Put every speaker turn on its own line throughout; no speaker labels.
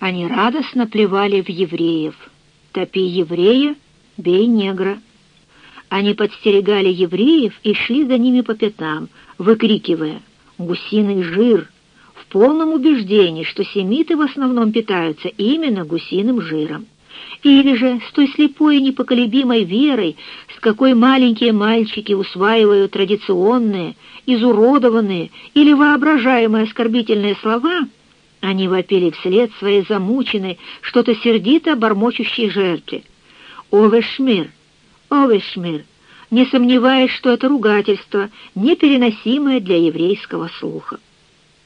Они радостно плевали в евреев. «Топи еврея, бей негра». Они подстерегали евреев и шли за ними по пятам, выкрикивая «Гусиный жир!» в полном убеждении, что семиты в основном питаются именно гусиным жиром. Или же с той слепой и непоколебимой верой, с какой маленькие мальчики усваивают традиционные, изуродованные или воображаемые оскорбительные слова, они вопили вслед своей замученной, что-то сердито бормочущей жертве. «Овешмир! Овешмир!» не сомневаясь, что это ругательство, непереносимое для еврейского слуха.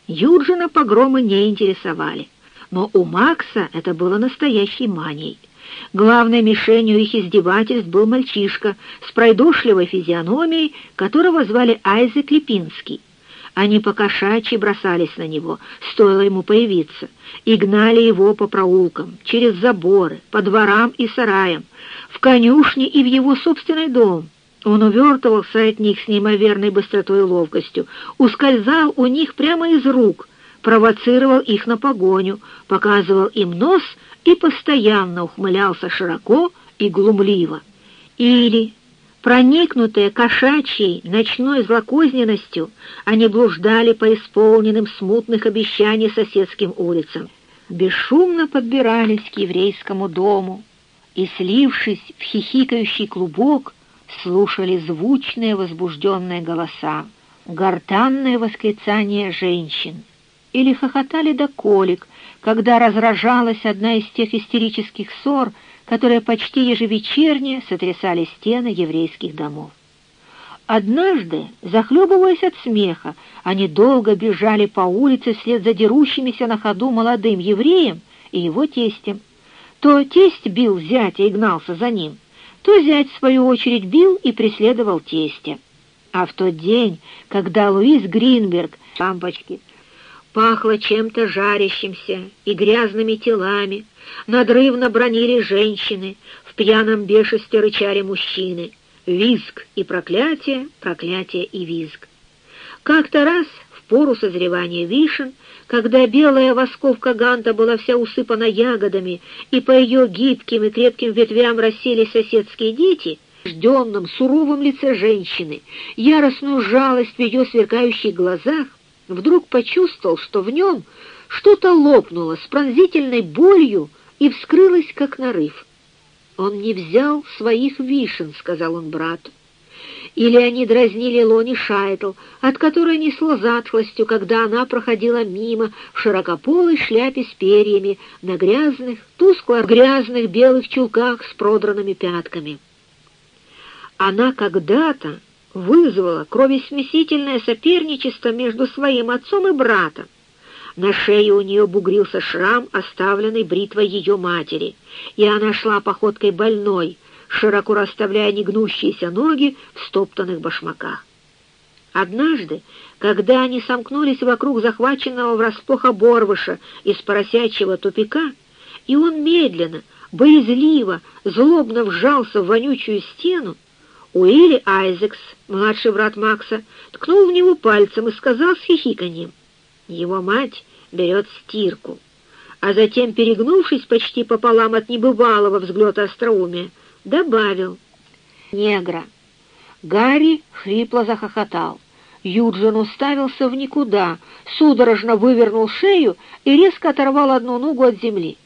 Юджина погромы не интересовали, но у Макса это было настоящей манией. Главной мишенью их издевательств был мальчишка с пройдошливой физиономией, которого звали Айзек Липинский. Они покошачьи бросались на него, стоило ему появиться, и гнали его по проулкам, через заборы, по дворам и сараям, в конюшне и в его собственный дом. Он увертывался от них с неимоверной быстротой и ловкостью, ускользал у них прямо из рук, провоцировал их на погоню, показывал им нос и постоянно ухмылялся широко и глумливо. Или, проникнутые кошачьей ночной злокозненностью, они блуждали по исполненным смутных обещаний соседским улицам, бесшумно подбирались к еврейскому дому и, слившись в хихикающий клубок, слушали звучные возбужденные голоса, гортанные восклицания женщин или хохотали до колик, когда разражалась одна из тех истерических ссор, которые почти ежевечерне сотрясали стены еврейских домов. Однажды, захлебываясь от смеха, они долго бежали по улице вслед за дерущимися на ходу молодым евреем и его тестем. То тесть бил зятя и гнался за ним, то зять, в свою очередь, бил и преследовал тестя. А в тот день, когда Луис Гринберг, лампочки, пахло чем-то жарящимся и грязными телами, надрывно бронили женщины, в пьяном бешесте рычали мужчины, визг и проклятие, проклятие и визг. Как-то раз, в пору созревания вишен, когда белая восковка ганта была вся усыпана ягодами, и по ее гибким и крепким ветвям расселись соседские дети, жденном суровом лице женщины, яростную жалость в ее сверкающих глазах, вдруг почувствовал, что в нем что-то лопнуло с пронзительной болью и вскрылось, как нарыв. «Он не взял своих вишен», — сказал он брату. Или они дразнили Лони Шайтл, от которой несло затхлостью, когда она проходила мимо в широкополой шляпе с перьями на грязных, тускло-грязных белых чулках с продранными пятками. Она когда-то вызвала кровесмесительное соперничество между своим отцом и братом. На шее у нее бугрился шрам, оставленный бритвой ее матери, и она шла походкой больной, широко расставляя негнущиеся ноги в стоптанных башмаках. Однажды, когда они сомкнулись вокруг захваченного врасплох оборвыша из поросячьего тупика, и он медленно, боязливо, злобно вжался в вонючую стену, Уилли Айзекс, младший брат Макса, ткнул в него пальцем и сказал с хихиканьем, «Его мать берет стирку». А затем, перегнувшись почти пополам от небывалого взглета остроумия, добавил, «Негра». Гарри хрипло захохотал. Юджин уставился в никуда, судорожно вывернул шею и резко оторвал одну ногу от земли.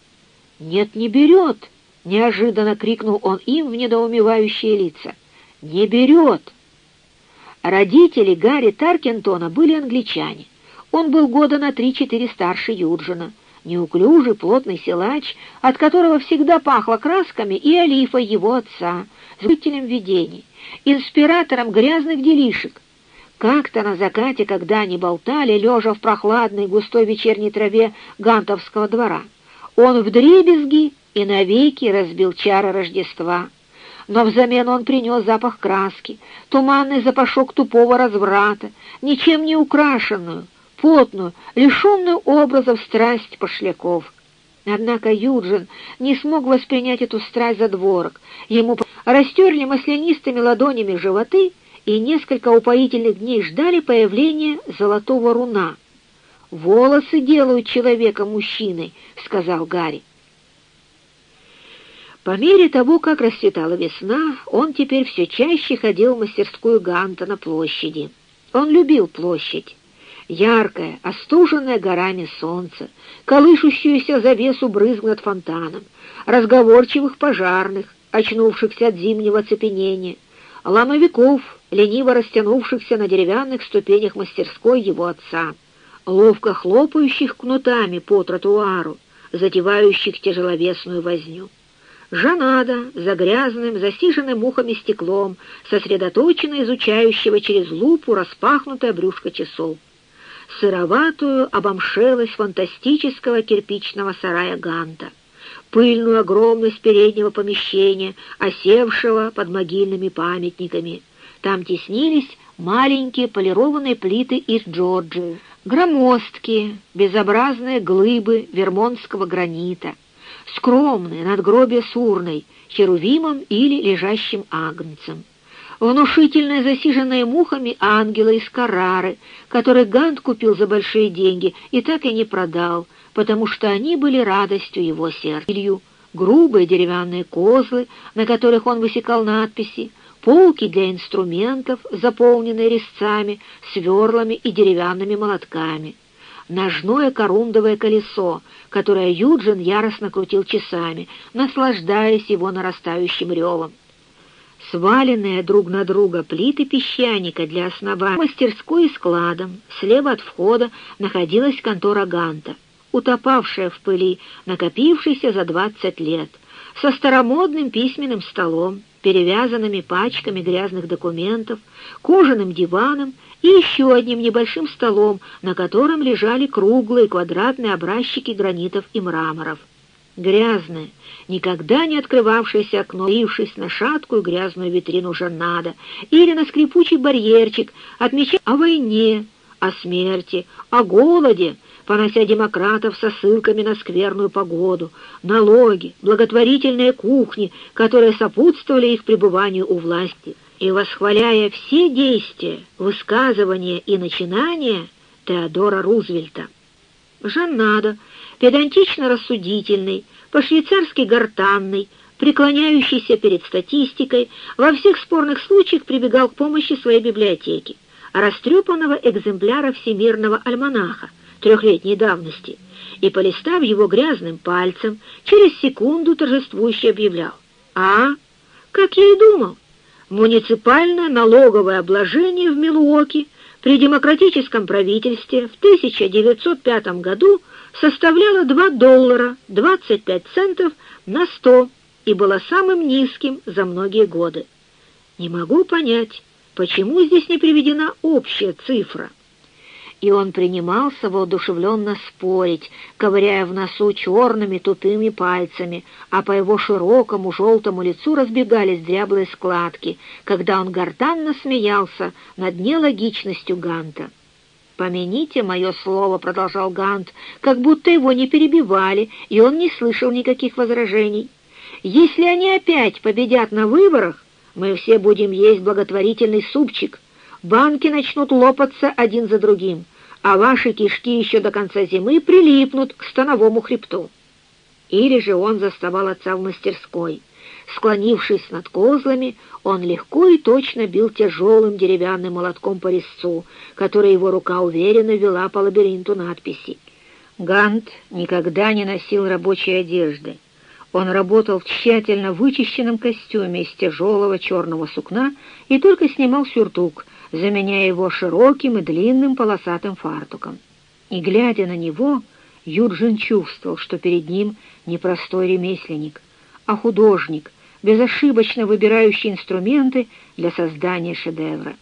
«Нет, не берет!» — неожиданно крикнул он им в недоумевающие лица не берет. Родители Гарри Таркентона были англичане. Он был года на три-четыре старше Юджина, неуклюжий, плотный силач, от которого всегда пахло красками и олифой его отца, зрителем видений, инспиратором грязных делишек. Как-то на закате, когда они болтали, лежа в прохладной густой вечерней траве Гантовского двора, он вдребезги и навеки разбил чары Рождества но взамен он принес запах краски, туманный запашок тупого разврата, ничем не украшенную, потную, лишенную образов страсть пошляков. Однако Юджин не смог воспринять эту страсть за дворок. Ему растерли маслянистыми ладонями животы и несколько упоительных дней ждали появления золотого руна. волосы делают человека мужчиной», — сказал Гарри. По мере того, как расцветала весна, он теперь все чаще ходил в мастерскую Ганта на площади. Он любил площадь. Яркое, остуженное горами солнце, колышущуюся завесу брызг над фонтаном, разговорчивых пожарных, очнувшихся от зимнего цепенения, ломовиков, лениво растянувшихся на деревянных ступенях мастерской его отца, ловко хлопающих кнутами по тротуару, затевающих тяжеловесную возню. Жанада за грязным, засиженным мухами стеклом, сосредоточенно изучающего через лупу распахнутое брюшко часов. Сыроватую обомшелость фантастического кирпичного сарая Ганта, пыльную огромность переднего помещения, осевшего под могильными памятниками. Там теснились маленькие полированные плиты из Джорджии, громоздкие, безобразные глыбы вермонтского гранита, скромные надгробие с урной, херувимом или лежащим агнцем. Внушительные, засиженные мухами ангелы из Карары, которых Гант купил за большие деньги и так и не продал, потому что они были радостью его сердца. Грубые деревянные козлы, на которых он высекал надписи, полки для инструментов, заполненные резцами, сверлами и деревянными молотками — ножное корундовое колесо, которое Юджин яростно крутил часами, наслаждаясь его нарастающим ревом. Сваленные друг на друга плиты песчаника для основания мастерской и складом, слева от входа находилась контора Ганта, утопавшая в пыли, накопившейся за двадцать лет, со старомодным письменным столом, перевязанными пачками грязных документов, кожаным диваном и еще одним небольшим столом, на котором лежали круглые квадратные образчики гранитов и мраморов. Грязное, никогда не открывавшееся окно, лившись на шаткую грязную витрину Жаннада или на скрипучий барьерчик, отмечая о войне, о смерти, о голоде, понося демократов со ссылками на скверную погоду, налоги, благотворительные кухни, которые сопутствовали их пребыванию у власти — и восхваляя все действия, высказывания и начинания Теодора Рузвельта. Жаннадо, педантично рассудительный, по-швейцарски гортанный, преклоняющийся перед статистикой, во всех спорных случаях прибегал к помощи своей библиотеки, растрепанного экземпляра всемирного альманаха трехлетней давности, и, полистав его грязным пальцем, через секунду торжествующе объявлял «А, как я и думал!» муниципальное налоговое обложение в Милуоке при демократическом правительстве в 1905 году составляло 2 доллара 25 центов на 100 и было самым низким за многие годы. Не могу понять, почему здесь не приведена общая цифра и он принимался воодушевленно спорить, ковыряя в носу черными тупыми пальцами, а по его широкому желтому лицу разбегались дряблые складки, когда он гортанно смеялся над нелогичностью Ганта. «Помяните мое слово», — продолжал Гант, как будто его не перебивали, и он не слышал никаких возражений. «Если они опять победят на выборах, мы все будем есть благотворительный супчик» банки начнут лопаться один за другим, а ваши кишки еще до конца зимы прилипнут к становому хребту. Или же он заставал отца в мастерской. Склонившись над козлами, он легко и точно бил тяжелым деревянным молотком по резцу, который его рука уверенно вела по лабиринту надписей. Гант никогда не носил рабочей одежды. Он работал в тщательно вычищенном костюме из тяжелого черного сукна и только снимал сюртук — заменяя его широким и длинным полосатым фартуком. И, глядя на него, Юджин чувствовал, что перед ним не простой ремесленник, а художник, безошибочно выбирающий инструменты для создания шедевра.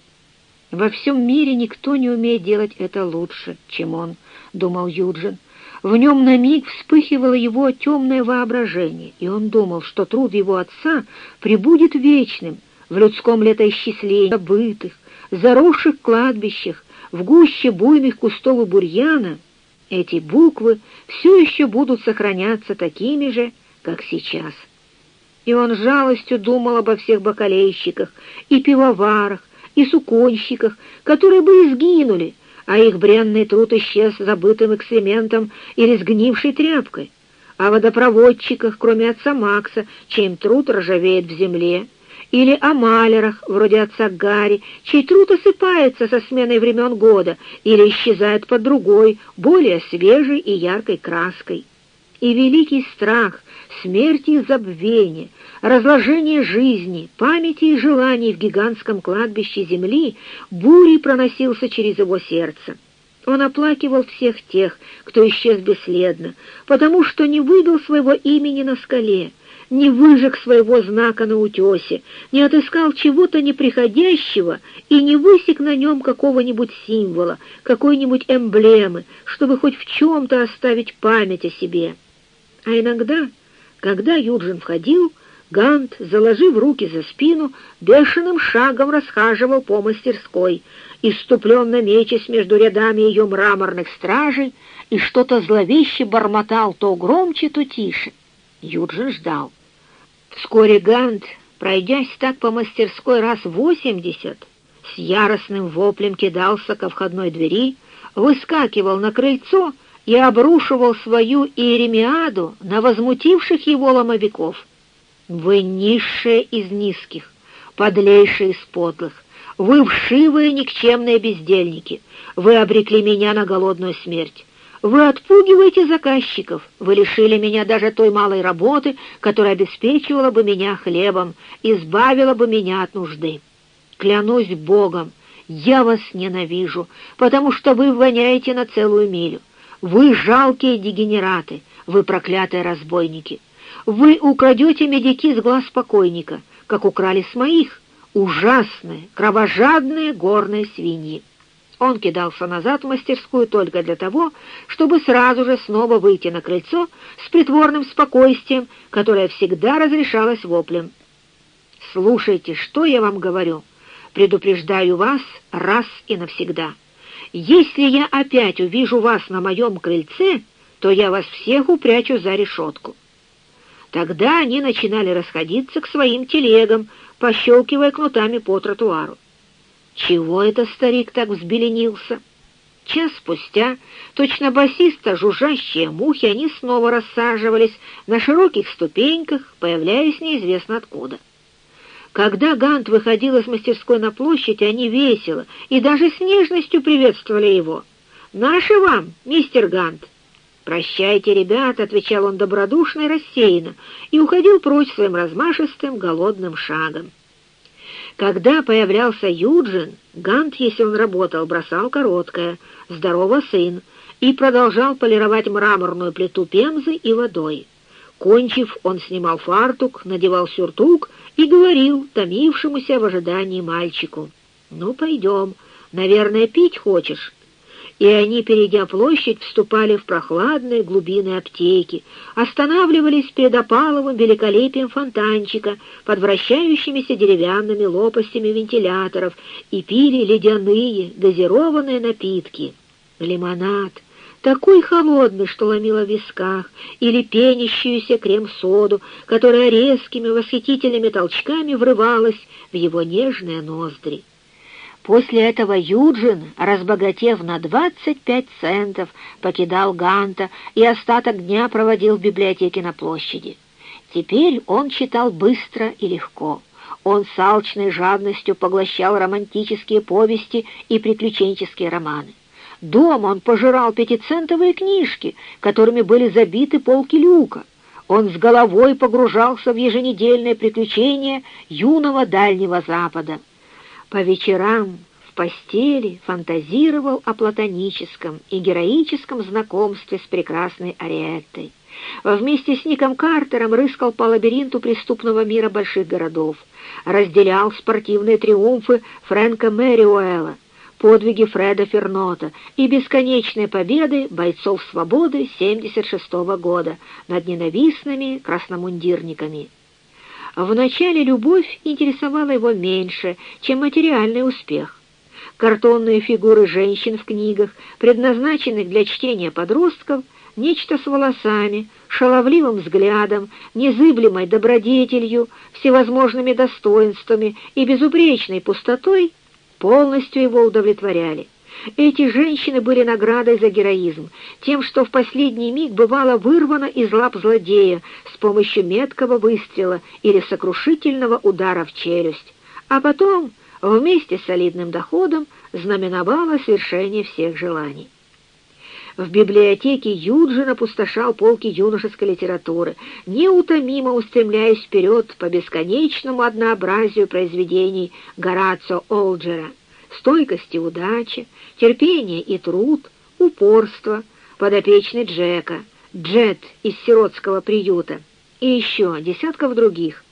«Во всем мире никто не умеет делать это лучше, чем он», — думал Юджин. В нем на миг вспыхивало его темное воображение, и он думал, что труд его отца прибудет вечным в людском летоисчислении забытых, заросших кладбищах, в гуще буйных кустов и бурьяна, эти буквы все еще будут сохраняться такими же, как сейчас. И он жалостью думал обо всех бакалейщиках и пивоварах, и суконщиках, которые бы изгинули, а их бренный труд исчез забытым экспериментом или сгнившей тряпкой, о водопроводчиках, кроме отца Макса, чьим труд ржавеет в земле, или о малярах, вроде отца Гарри, чей труд осыпается со сменой времен года или исчезает под другой, более свежей и яркой краской. И великий страх, смерти и забвения, разложение жизни, памяти и желаний в гигантском кладбище земли бурей проносился через его сердце. Он оплакивал всех тех, кто исчез бесследно, потому что не выбил своего имени на скале, не выжег своего знака на утесе, не отыскал чего-то неприходящего и не высек на нем какого-нибудь символа, какой-нибудь эмблемы, чтобы хоть в чем-то оставить память о себе. А иногда, когда Юджин входил, Гант, заложив руки за спину, бешеным шагом расхаживал по мастерской, иступленно мечась между рядами ее мраморных стражей, и что-то зловеще бормотал то громче, то тише. Юджин ждал. Вскоре Гант, пройдясь так по мастерской раз восемьдесят, с яростным воплем кидался ко входной двери, выскакивал на крыльцо и обрушивал свою иеремиаду на возмутивших его ломовиков. «Вы низшие из низких, подлейшие из подлых, вы вшивые никчемные бездельники, вы обрекли меня на голодную смерть. Вы отпугиваете заказчиков, вы лишили меня даже той малой работы, которая обеспечивала бы меня хлебом, избавила бы меня от нужды. Клянусь Богом, я вас ненавижу, потому что вы воняете на целую милю. Вы жалкие дегенераты, вы проклятые разбойники. Вы украдете медики с глаз покойника, как украли с моих, ужасные, кровожадные горные свиньи. Он кидался назад в мастерскую только для того, чтобы сразу же снова выйти на крыльцо с притворным спокойствием, которое всегда разрешалось воплем. «Слушайте, что я вам говорю. Предупреждаю вас раз и навсегда. Если я опять увижу вас на моем крыльце, то я вас всех упрячу за решетку». Тогда они начинали расходиться к своим телегам, пощелкивая кнутами по тротуару. Чего это старик так взбеленился? Час спустя, точно басиста жужжащие мухи, они снова рассаживались на широких ступеньках, появляясь неизвестно откуда. Когда Гант выходил из мастерской на площадь, они весело и даже с нежностью приветствовали его. «Наши вам, мистер Гант!» «Прощайте, ребята», — отвечал он добродушно и рассеянно, и уходил прочь своим размашистым голодным шагом. Когда появлялся Юджин, Гант, если он работал, бросал короткое «Здорово, сын!» и продолжал полировать мраморную плиту пемзы и водой. Кончив, он снимал фартук, надевал сюртук и говорил томившемуся в ожидании мальчику. «Ну, пойдем. Наверное, пить хочешь?» И они, перейдя площадь, вступали в прохладные глубины аптеки, останавливались перед опаловым великолепием фонтанчика под вращающимися деревянными лопастями вентиляторов и пили ледяные газированные напитки. Лимонад, такой холодный, что ломило в висках, или пенящуюся крем-соду, которая резкими восхитительными толчками врывалась в его нежные ноздри. После этого Юджин, разбогатев на 25 центов, покидал Ганта и остаток дня проводил в библиотеке на площади. Теперь он читал быстро и легко. Он с алчной жадностью поглощал романтические повести и приключенческие романы. Дома он пожирал пятицентовые книжки, которыми были забиты полки люка. Он с головой погружался в еженедельные приключения юного Дальнего Запада. По вечерам в постели фантазировал о платоническом и героическом знакомстве с прекрасной Ариэттой. Вместе с Ником Картером рыскал по лабиринту преступного мира больших городов, разделял спортивные триумфы Фрэнка Мэриуэлла, подвиги Фреда Фернота и бесконечные победы бойцов свободы 76 -го года над ненавистными красномундирниками. Вначале любовь интересовала его меньше, чем материальный успех. Картонные фигуры женщин в книгах, предназначенных для чтения подростков, нечто с волосами, шаловливым взглядом, незыблемой добродетелью, всевозможными достоинствами и безупречной пустотой полностью его удовлетворяли. Эти женщины были наградой за героизм, тем, что в последний миг бывало вырвано из лап злодея с помощью меткого выстрела или сокрушительного удара в челюсть, а потом, вместе с солидным доходом, знаменовало свершение всех желаний. В библиотеке Юджин опустошал полки юношеской литературы, неутомимо устремляясь вперед по бесконечному однообразию произведений Горацио Олджера. Стойкость и удача, терпение и труд, упорство, подопечный Джека, Джет из сиротского приюта и еще десятков других.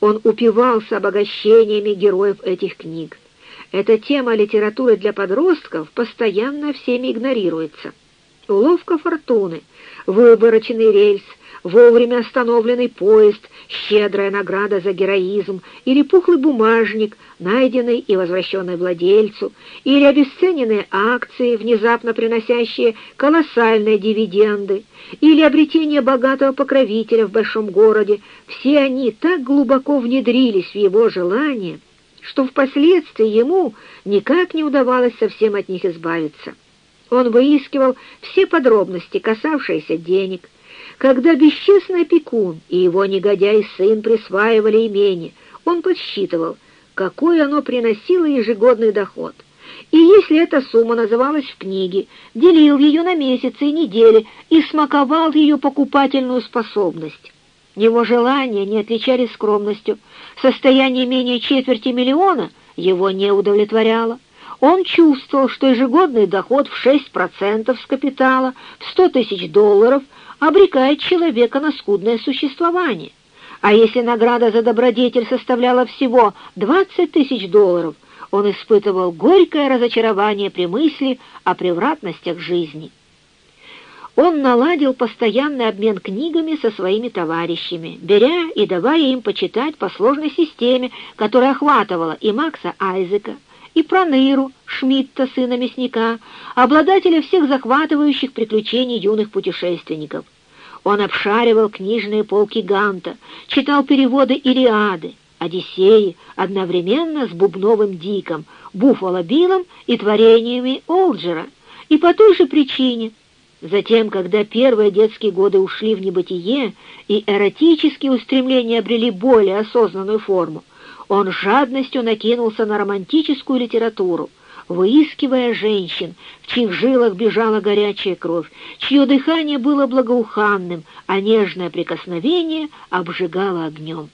Он упивался обогащениями героев этих книг. Эта тема литературы для подростков постоянно всеми игнорируется уловка фортуны, выборочный рельс, вовремя остановленный поезд, щедрая награда за героизм или пухлый бумажник, найденный и возвращенный владельцу, или обесцененные акции, внезапно приносящие колоссальные дивиденды, или обретение богатого покровителя в большом городе, все они так глубоко внедрились в его желание, что впоследствии ему никак не удавалось совсем от них избавиться. Он выискивал все подробности, касавшиеся денег. Когда бесчестный опекун и его негодяй сын присваивали имение, он подсчитывал, какой оно приносило ежегодный доход. И если эта сумма называлась в книге, делил ее на месяцы и недели и смаковал ее покупательную способность. Его желания не отличались скромностью. Состояние менее четверти миллиона его не удовлетворяло. Он чувствовал, что ежегодный доход в 6% с капитала, в 100 тысяч долларов, обрекает человека на скудное существование. А если награда за добродетель составляла всего 20 тысяч долларов, он испытывал горькое разочарование при мысли о превратностях жизни. Он наладил постоянный обмен книгами со своими товарищами, беря и давая им почитать по сложной системе, которая охватывала и Макса Айзека, и Проныру, Шмидта, сына мясника, обладателя всех захватывающих приключений юных путешественников. Он обшаривал книжные полки Ганта, читал переводы Илиады, Одиссеи одновременно с Бубновым Диком, Буффало Биллом и творениями Олджера, и по той же причине. Затем, когда первые детские годы ушли в небытие и эротические устремления обрели более осознанную форму, он жадностью накинулся на романтическую литературу, выискивая женщин, в чьих жилах бежала горячая кровь, чье дыхание было благоуханным, а нежное прикосновение обжигало огнем.